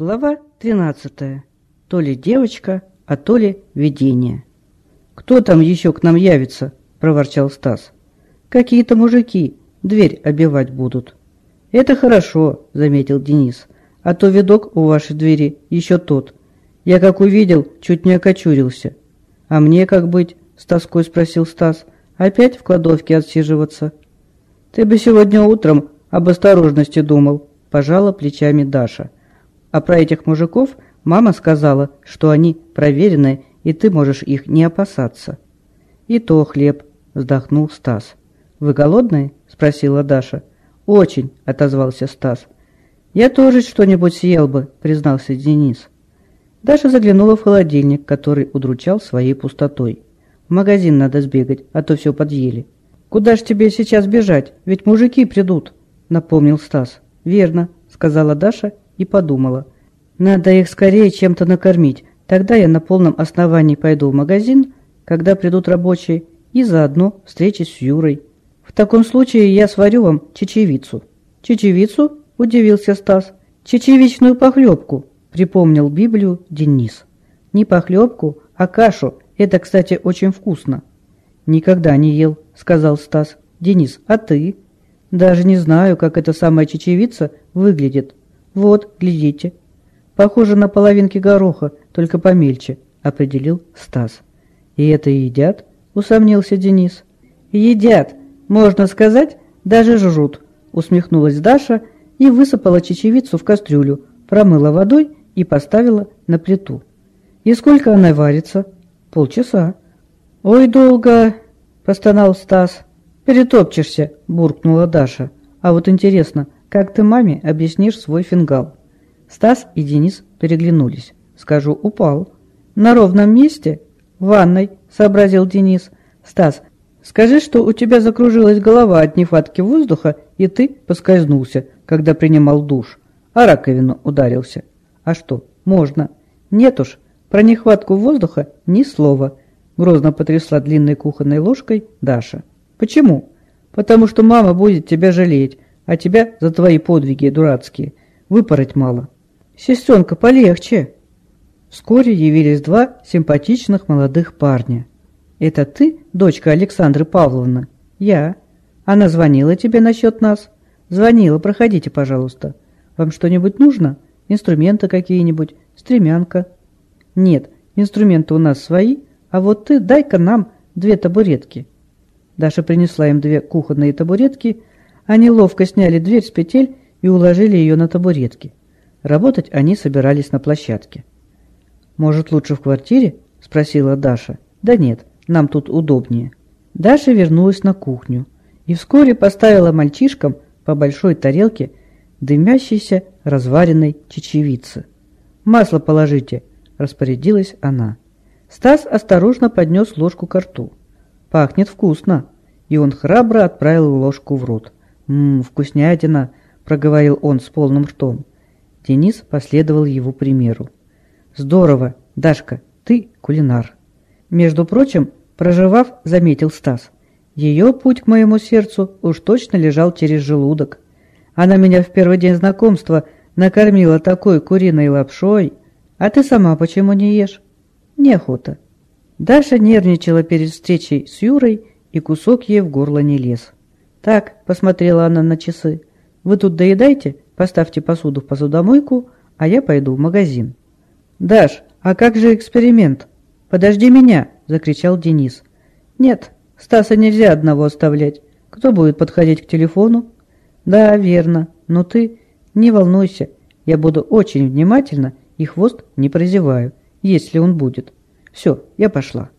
Глава 13. То ли девочка, а то ли видение. «Кто там еще к нам явится?» – проворчал Стас. «Какие-то мужики. Дверь обивать будут». «Это хорошо», – заметил Денис. «А то видок у вашей двери еще тот. Я как увидел, чуть не окочурился». «А мне как быть?» – с тоской спросил Стас. «Опять в кладовке отсиживаться?» «Ты бы сегодня утром об осторожности думал», – пожала плечами Даша. А про этих мужиков мама сказала, что они проверенные, и ты можешь их не опасаться. И то хлеб, вздохнул Стас. Вы голодные? спросила Даша. Очень, отозвался Стас. Я тоже что-нибудь съел бы, признался Денис. Даша заглянула в холодильник, который удручал своей пустотой. В магазин надо сбегать, а то все подъели. «Куда ж тебе сейчас бежать? Ведь мужики придут», — напомнил Стас. «Верно», — сказала Даша и подумала. Надо их скорее чем-то накормить. Тогда я на полном основании пойду в магазин, когда придут рабочие, и заодно встречусь с Юрой. В таком случае я сварю вам чечевицу. Чечевицу? Удивился Стас. Чечевичную похлебку, припомнил Библию Денис. Не похлебку, а кашу. Это, кстати, очень вкусно. Никогда не ел, сказал Стас. Денис, а ты? Даже не знаю, как эта самая чечевица выглядит. «Вот, глядите. Похоже на половинки гороха, только помельче», — определил Стас. «И это едят?» — усомнился Денис. «Едят. Можно сказать, даже жрут», — усмехнулась Даша и высыпала чечевицу в кастрюлю, промыла водой и поставила на плиту. «И сколько она варится?» «Полчаса». «Ой, долго!» — простонал Стас. «Перетопчешься», — буркнула Даша. «А вот интересно, как ты маме объяснишь свой фингал? Стас и Денис переглянулись. Скажу, упал. На ровном месте? В ванной, сообразил Денис. Стас, скажи, что у тебя закружилась голова от нехватки воздуха, и ты поскользнулся, когда принимал душ. А раковину ударился. А что, можно? Нет уж, про нехватку воздуха ни слова. Грозно потрясла длинной кухонной ложкой Даша. Почему? Потому что мама будет тебя жалеть а тебя за твои подвиги дурацкие выпороть мало. Сестренка, полегче!» Вскоре явились два симпатичных молодых парня. «Это ты, дочка Александры Павловны?» «Я. Она звонила тебе насчет нас?» «Звонила. Проходите, пожалуйста. Вам что-нибудь нужно? Инструменты какие-нибудь? Стремянка?» «Нет, инструменты у нас свои, а вот ты дай-ка нам две табуретки». Даша принесла им две кухонные табуретки они ловко сняли дверь с петель и уложили ее на табуретки. Работать они собирались на площадке. «Может, лучше в квартире?» – спросила Даша. «Да нет, нам тут удобнее». Даша вернулась на кухню и вскоре поставила мальчишкам по большой тарелке дымящейся разваренной чечевицы. «Масло положите», – распорядилась она. Стас осторожно поднес ложку к рту. «Пахнет вкусно», и он храбро отправил ложку в рот. «Ммм, вкуснятина!» – проговорил он с полным ртом. Денис последовал его примеру. «Здорово! Дашка, ты кулинар!» Между прочим, проживав, заметил Стас. Ее путь к моему сердцу уж точно лежал через желудок. Она меня в первый день знакомства накормила такой куриной лапшой. А ты сама почему не ешь? Неохота. Даша нервничала перед встречей с Юрой, и кусок ей в горло не лез. «Так», — посмотрела она на часы, — «вы тут доедайте, поставьте посуду в посудомойку, а я пойду в магазин». «Даш, а как же эксперимент?» «Подожди меня!» — закричал Денис. «Нет, Стаса нельзя одного оставлять. Кто будет подходить к телефону?» «Да, верно. Но ты не волнуйся. Я буду очень внимательно и хвост не прозеваю, если он будет. Все, я пошла».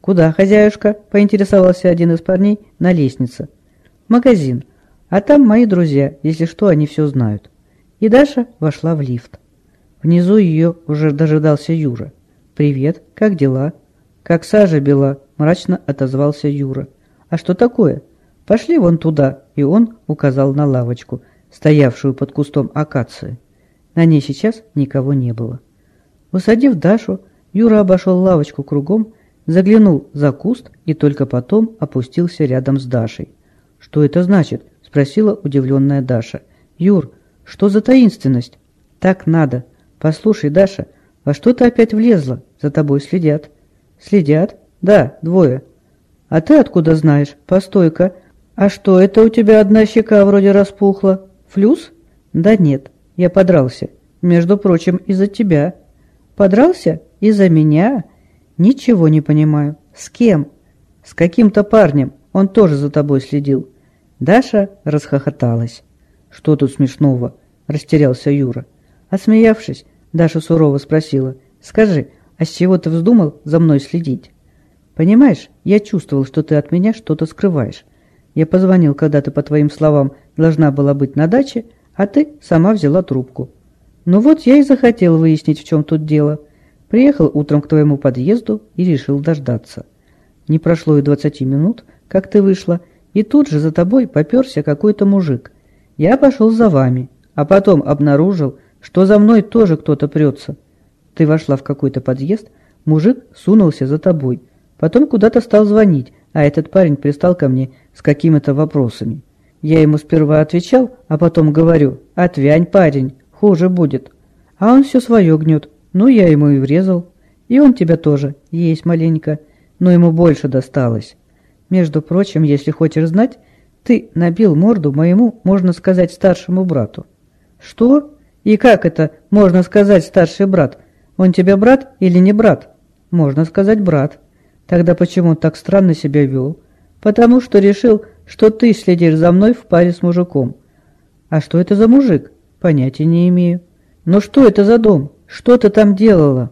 «Куда, хозяюшка?» — поинтересовался один из парней на лестнице магазин, а там мои друзья, если что, они все знают. И Даша вошла в лифт. Внизу ее уже дожидался Юра. «Привет, как дела?» «Как сажа бела», – мрачно отозвался Юра. «А что такое?» «Пошли вон туда», и он указал на лавочку, стоявшую под кустом акации. На ней сейчас никого не было. Усадив Дашу, Юра обошел лавочку кругом, заглянул за куст и только потом опустился рядом с Дашей. «Что это значит?» – спросила удивленная Даша. «Юр, что за таинственность?» «Так надо», – Послушай, Даша, во что ты опять влезла? За тобой следят. Следят? Да, двое. А ты откуда знаешь? Постой-ка. А что, это у тебя одна щека вроде распухла? Флюс? Да нет, я подрался. Между прочим, из-за тебя. Подрался? Из-за меня? Ничего не понимаю. С кем? С каким-то парнем. Он тоже за тобой следил. Даша расхохоталась. Что тут смешного? Растерялся Юра. Осмеявшись, Даша сурово спросила. Скажи, а с чего ты вздумал за мной следить? Понимаешь, я чувствовал, что ты от меня что-то скрываешь. Я позвонил, когда ты, по твоим словам, должна была быть на даче, а ты сама взяла трубку. Ну вот я и захотел выяснить, в чем тут дело. Приехал утром к твоему подъезду и решил дождаться. Не прошло и двадцати минут, как ты вышла, и тут же за тобой поперся какой-то мужик. Я пошел за вами, а потом обнаружил, что за мной тоже кто-то прется. Ты вошла в какой-то подъезд, мужик сунулся за тобой, потом куда-то стал звонить, а этот парень пристал ко мне с какими-то вопросами. Я ему сперва отвечал, а потом говорю, отвянь, парень, хуже будет. А он все свое гнет, ну я ему и врезал. И он тебя тоже, есть маленько, но ему больше досталось. Между прочим, если хочешь знать, ты набил морду моему, можно сказать, старшему брату. Что? И как это, можно сказать, старший брат? Он тебе брат или не брат? Можно сказать, брат. Тогда почему он так странно себя вел? Потому что решил, что ты следишь за мной в паре с мужиком. А что это за мужик? Понятия не имею. Но что это за дом? Что ты там делала?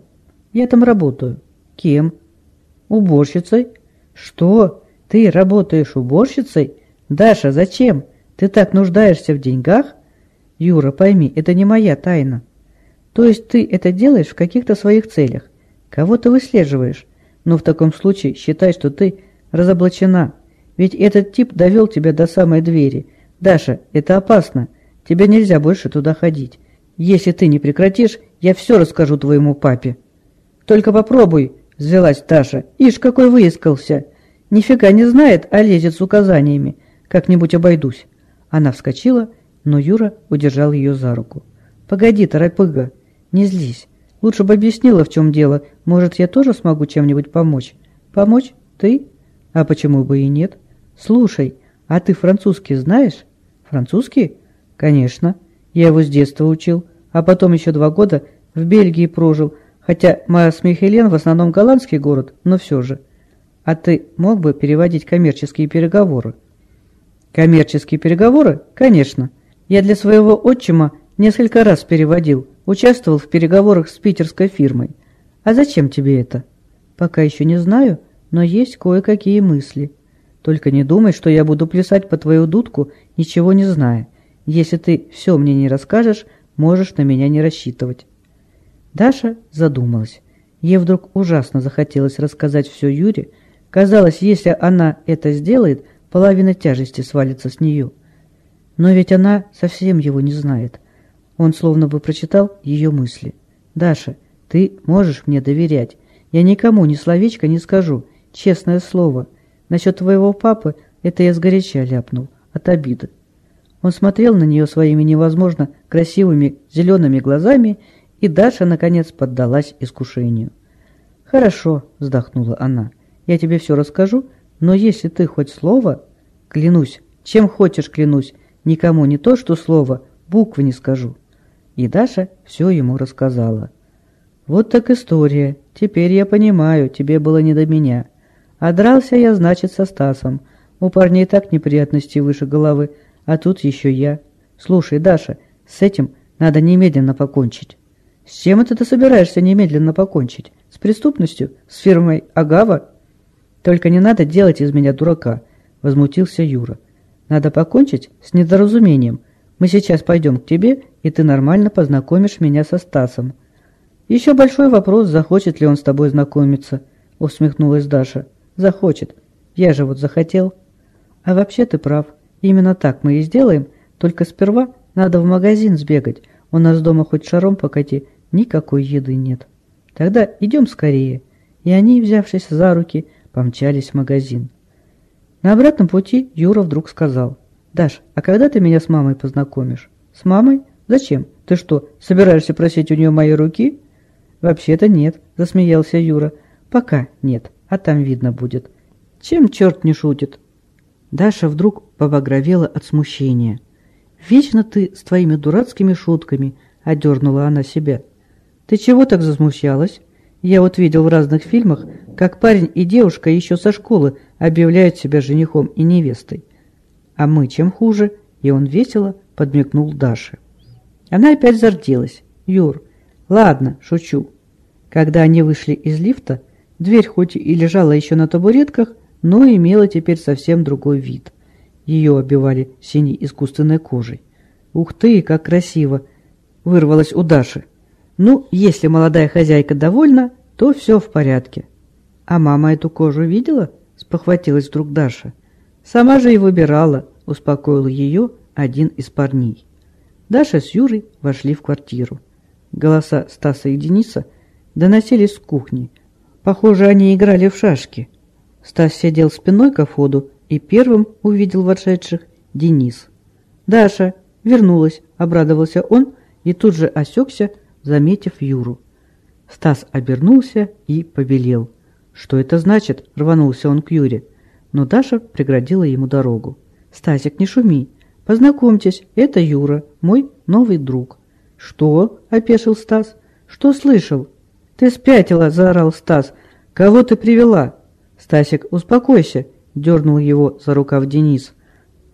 Я там работаю. Кем? Уборщицей. Что? Ты работаешь уборщицей? Даша, зачем? Ты так нуждаешься в деньгах? Юра, пойми, это не моя тайна. То есть ты это делаешь в каких-то своих целях. Кого ты выслеживаешь? Но в таком случае считай, что ты разоблачена. Ведь этот тип довел тебя до самой двери. Даша, это опасно. Тебе нельзя больше туда ходить. Если ты не прекратишь, я все расскажу твоему папе. Только попробуй, взвелась Даша. Ишь, какой выискался. Нифига не знает, а лезет с указаниями. Как-нибудь обойдусь. Она вскочила, но Юра удержал ее за руку. «Погоди, торопыга, не злись. Лучше бы объяснила, в чем дело. Может, я тоже смогу чем-нибудь помочь? Помочь? Ты? А почему бы и нет? Слушай, а ты французский знаешь? Французский? Конечно. Я его с детства учил. А потом еще два года в Бельгии прожил. Хотя Маасмихелен в основном голландский город, но все же. А ты мог бы переводить коммерческие переговоры? Коммерческие переговоры? Конечно. Я для своего отчима несколько раз переводил. Участвовал в переговорах с питерской фирмой. А зачем тебе это? Пока еще не знаю, но есть кое-какие мысли. Только не думай, что я буду плясать по твою дудку, ничего не зная. Если ты все мне не расскажешь, можешь на меня не рассчитывать. Даша задумалась. Ей вдруг ужасно захотелось рассказать все Юре. Казалось, если она это сделает, половина тяжести свалится с нее. Но ведь она совсем его не знает. Он словно бы прочитал ее мысли. «Даша, ты можешь мне доверять. Я никому ни словечко не скажу, честное слово. Насчет твоего папы это я сгоряча ляпнул, от обиды». Он смотрел на нее своими невозможно красивыми зелеными глазами, и Даша, наконец, поддалась искушению. «Хорошо», — вздохнула она, — «я тебе все расскажу, но если ты хоть слово...» «Клянусь, чем хочешь клянусь, никому не то, что слово, буквы не скажу». И Даша все ему рассказала. «Вот так история. Теперь я понимаю, тебе было не до меня. А дрался я, значит, со Стасом. У парней так неприятности выше головы, а тут еще я. Слушай, Даша, с этим надо немедленно покончить». «С чем это ты собираешься немедленно покончить? С преступностью? С фирмой Агава?» «Только не надо делать из меня дурака», — возмутился Юра. «Надо покончить с недоразумением». Мы сейчас пойдем к тебе, и ты нормально познакомишь меня со Стасом. Еще большой вопрос, захочет ли он с тобой знакомиться, усмехнулась Даша. Захочет. Я же вот захотел. А вообще ты прав. Именно так мы и сделаем, только сперва надо в магазин сбегать. У нас дома хоть шаром покати, никакой еды нет. Тогда идем скорее. И они, взявшись за руки, помчались в магазин. На обратном пути Юра вдруг сказал – «Даш, а когда ты меня с мамой познакомишь?» «С мамой? Зачем? Ты что, собираешься просить у нее моей руки? Вообще-то нет, засмеялся Юра. Пока нет, а там видно будет. Чем черт не шутит? Даша вдруг побагровела от смущения. «Вечно ты с твоими дурацкими шутками», — одернула она себя. «Ты чего так засмущалась? Я вот видел в разных фильмах, как парень и девушка еще со школы объявляют себя женихом и невестой. А мы чем хуже?» И он весело подмигнул Даше. Она опять зарделась. «Юр, ладно, шучу». Когда они вышли из лифта, дверь хоть и лежала еще на табуретках, но имела теперь совсем другой вид. Ее обивали синей искусственной кожей. «Ух ты, как красиво!» — вырвалось у Даши. «Ну, если молодая хозяйка довольна, то все в порядке». «А мама эту кожу видела?» — спохватилась вдруг Даша. «Сама же и выбирала», — успокоил ее один из парней. Даша с Юрой вошли в квартиру. Голоса Стаса и Дениса доносились с кухни. Похоже, они играли в шашки. Стас сидел спиной ко входу и первым увидел вошедших Денис. «Даша вернулась», — обрадовался он и тут же осекся, заметив Юру. Стас обернулся и побелел. «Что это значит?» — рванулся он к Юре. Но Даша преградила ему дорогу. «Стасик, не шуми. Познакомьтесь, это Юра, мой новый друг». «Что?» — опешил Стас. «Что слышал?» «Ты спятила!» — заорал Стас. «Кого ты привела?» «Стасик, успокойся!» — дернул его за рукав Денис.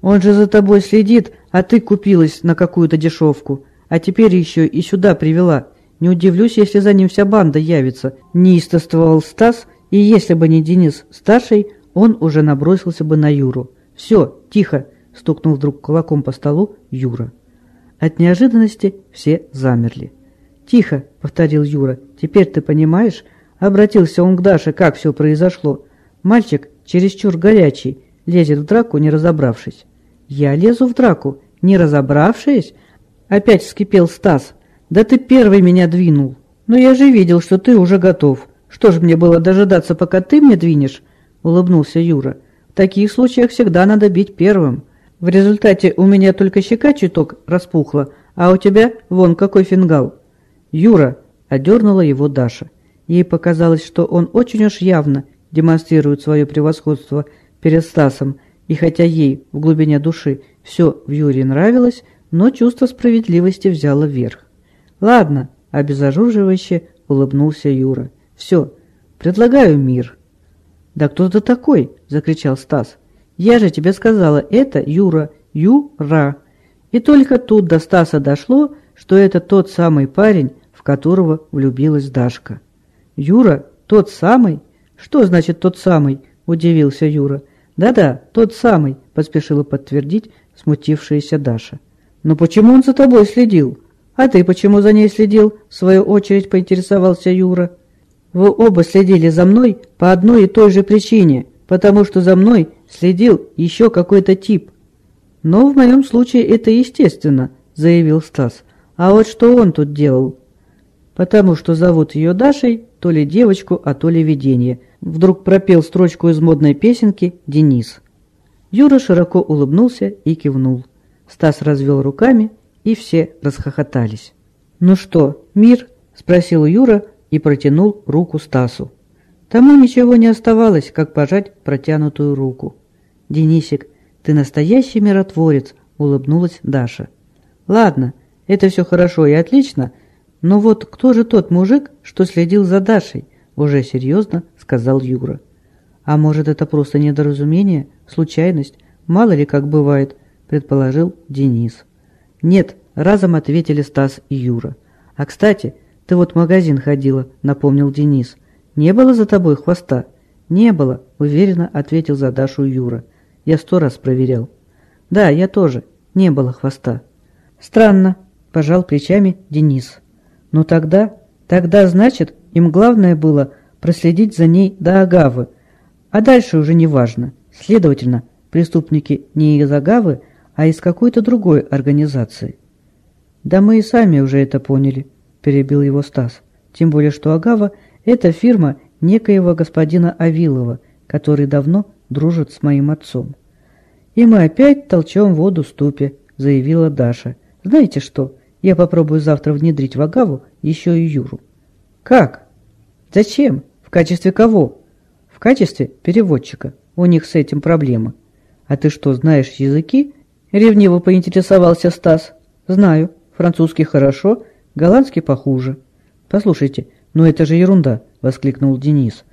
«Он же за тобой следит, а ты купилась на какую-то дешевку, а теперь еще и сюда привела. Не удивлюсь, если за ним вся банда явится», — неистовствовал Стас, и если бы не Денис старший, он уже набросился бы на Юру. «Все, тихо!» — стукнул вдруг кулаком по столу Юра. От неожиданности все замерли. «Тихо!» — повторил Юра. «Теперь ты понимаешь?» Обратился он к Даше, как все произошло. Мальчик чересчур горячий, лезет в драку, не разобравшись. «Я лезу в драку, не разобравшись?» Опять вскипел Стас. «Да ты первый меня двинул. Но я же видел, что ты уже готов. Что ж мне было дожидаться, пока ты мне двинешь?» Улыбнулся Юра. «В таких случаях всегда надо бить первым. В результате у меня только щека чуток распухла, а у тебя вон какой фингал». «Юра!» — одернула его Даша. Ей показалось, что он очень уж явно демонстрирует свое превосходство перед Стасом, и хотя ей в глубине души все в Юрии нравилось, но чувство справедливости взяло верх. «Ладно», — обезоруживающе улыбнулся Юра. «Все, предлагаю мир». «Да кто ты такой?» — закричал Стас. «Я же тебе сказала, это Юра, Юра». И только тут до Стаса дошло, что это тот самый парень, в которого влюбилась Дашка. «Юра, тот самый?» «Что значит тот самый?» – удивился Юра. «Да-да, тот самый», – поспешила подтвердить смутившаяся Даша. «Но почему он за тобой следил?» «А ты почему за ней следил?» – в свою очередь поинтересовался Юра. «Вы оба следили за мной по одной и той же причине, потому что за мной следил еще какой-то тип». «Но в моем случае это естественно», – заявил Стас. «А вот что он тут делал?» «Потому что зовут ее Дашей, то ли девочку, а то ли видение», Вдруг пропел строчку из модной песенки Денис. Юра широко улыбнулся и кивнул. Стас развел руками, и все расхохотались. «Ну что, мир?» – спросил Юра и протянул руку Стасу. Тому ничего не оставалось, как пожать протянутую руку. «Денисик, ты настоящий миротворец», – улыбнулась Даша. «Ладно, это все хорошо и отлично, но вот кто же тот мужик, что следил за Дашей?» Уже серьезно сказал Юра. А может, это просто недоразумение, случайность? Мало ли как бывает, предположил Денис. Нет, разом ответили Стас и Юра. А кстати, ты вот в магазин ходила, напомнил Денис. Не было за тобой хвоста? Не было, уверенно ответил за Дашу Юра. Я сто раз проверял. Да, я тоже. Не было хвоста. Странно, пожал плечами Денис. Но тогда, тогда значит, им главное было проследить за ней до Агавы, а дальше уже не важно. Следовательно, преступники не из Агавы, а из какой-то другой организации. «Да мы и сами уже это поняли», – перебил его Стас. «Тем более, что Агава – это фирма некоего господина Авилова, который давно дружит с моим отцом». «И мы опять толчем воду в ступе», – заявила Даша. «Знаете что, Я попробую завтра внедрить в Агаву еще и Юру. Как? Зачем? В качестве кого? В качестве переводчика. У них с этим проблемы. А ты что, знаешь языки? Ревниво поинтересовался Стас. Знаю. Французский хорошо, голландский похуже. Послушайте, ну это же ерунда, воскликнул Денис.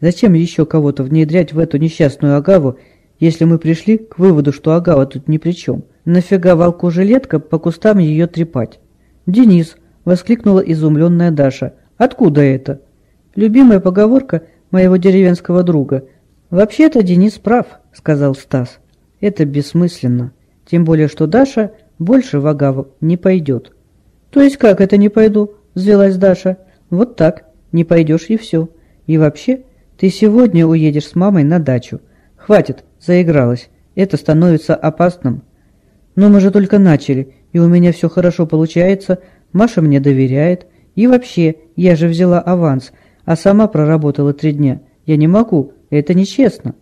Зачем еще кого-то внедрять в эту несчастную Агаву, если мы пришли к выводу, что Агава тут ни при чем? Нафига волку жилетка по кустам ее трепать? Денис, воскликнула изумленная Даша. Откуда это? Любимая поговорка моего деревенского друга. Вообще-то Денис прав, сказал Стас. Это бессмысленно. Тем более, что Даша больше в Агаву не пойдет. То есть как это не пойду? Взвелась Даша. Вот так, не пойдешь и все. И вообще, ты сегодня уедешь с мамой на дачу. Хватит, заигралась. Это становится опасным. Но мы же только начали, и у меня все хорошо получается, Маша мне доверяет. И вообще, я же взяла аванс, а сама проработала три дня. Я не могу, это нечестно.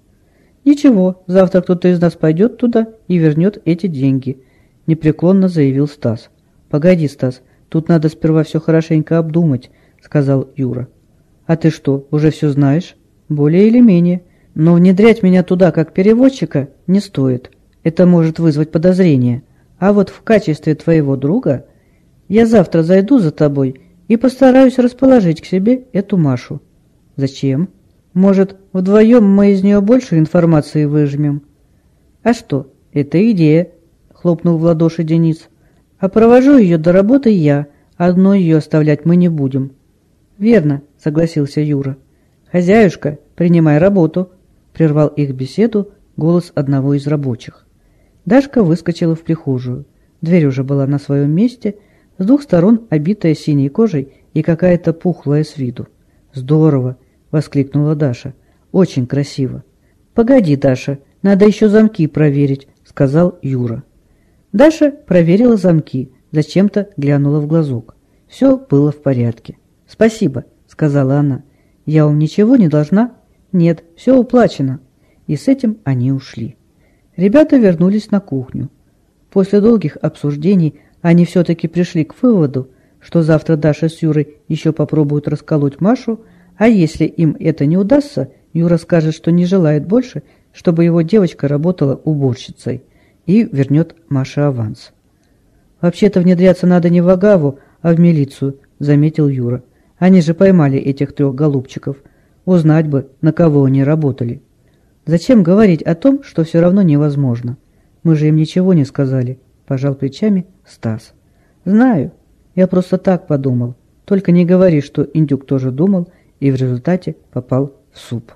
Ничего, завтра кто-то из нас пойдет туда и вернет эти деньги, непреклонно заявил Стас. Погоди, Стас, тут надо сперва все хорошенько обдумать, сказал Юра. А ты что, уже все знаешь? Более или менее. Но внедрять меня туда как переводчика не стоит. Это может вызвать подозрение. А вот в качестве твоего друга я завтра зайду за тобой и постараюсь расположить к себе эту Машу. Зачем? Может, вдвоем мы из нее больше информации выжмем? А что, это идея, хлопнул в ладоши Денис. А провожу ее до работы я, одну ее оставлять мы не будем. Верно, согласился Юра. «Хозяюшка, принимай работу!» – прервал их беседу голос одного из рабочих. Дашка выскочила в прихожую. Дверь уже была на своем месте, с двух сторон обитая синей кожей и какая-то пухлая с виду. «Здорово!» – воскликнула Даша. «Очень красиво!» «Погоди, Даша, надо еще замки проверить», – сказал Юра. Даша проверила замки, зачем-то глянула в глазок. Все было в порядке. «Спасибо», – сказала она. «Я вам ничего не должна?» «Нет, все уплачено». И с этим они ушли. Ребята вернулись на кухню. После долгих обсуждений они все-таки пришли к выводу, что завтра Даша с Юрой еще попробуют расколоть Машу, а если им это не удастся, Юра скажет, что не желает больше, чтобы его девочка работала уборщицей и вернет Маше аванс. «Вообще-то внедряться надо не в Агаву, а в милицию», — заметил Юра. Они же поймали этих трех голубчиков. Узнать бы, на кого они работали. Зачем говорить о том, что все равно невозможно? Мы же им ничего не сказали, пожал плечами Стас. Знаю, я просто так подумал. Только не говори, что индюк тоже думал и в результате попал в суп.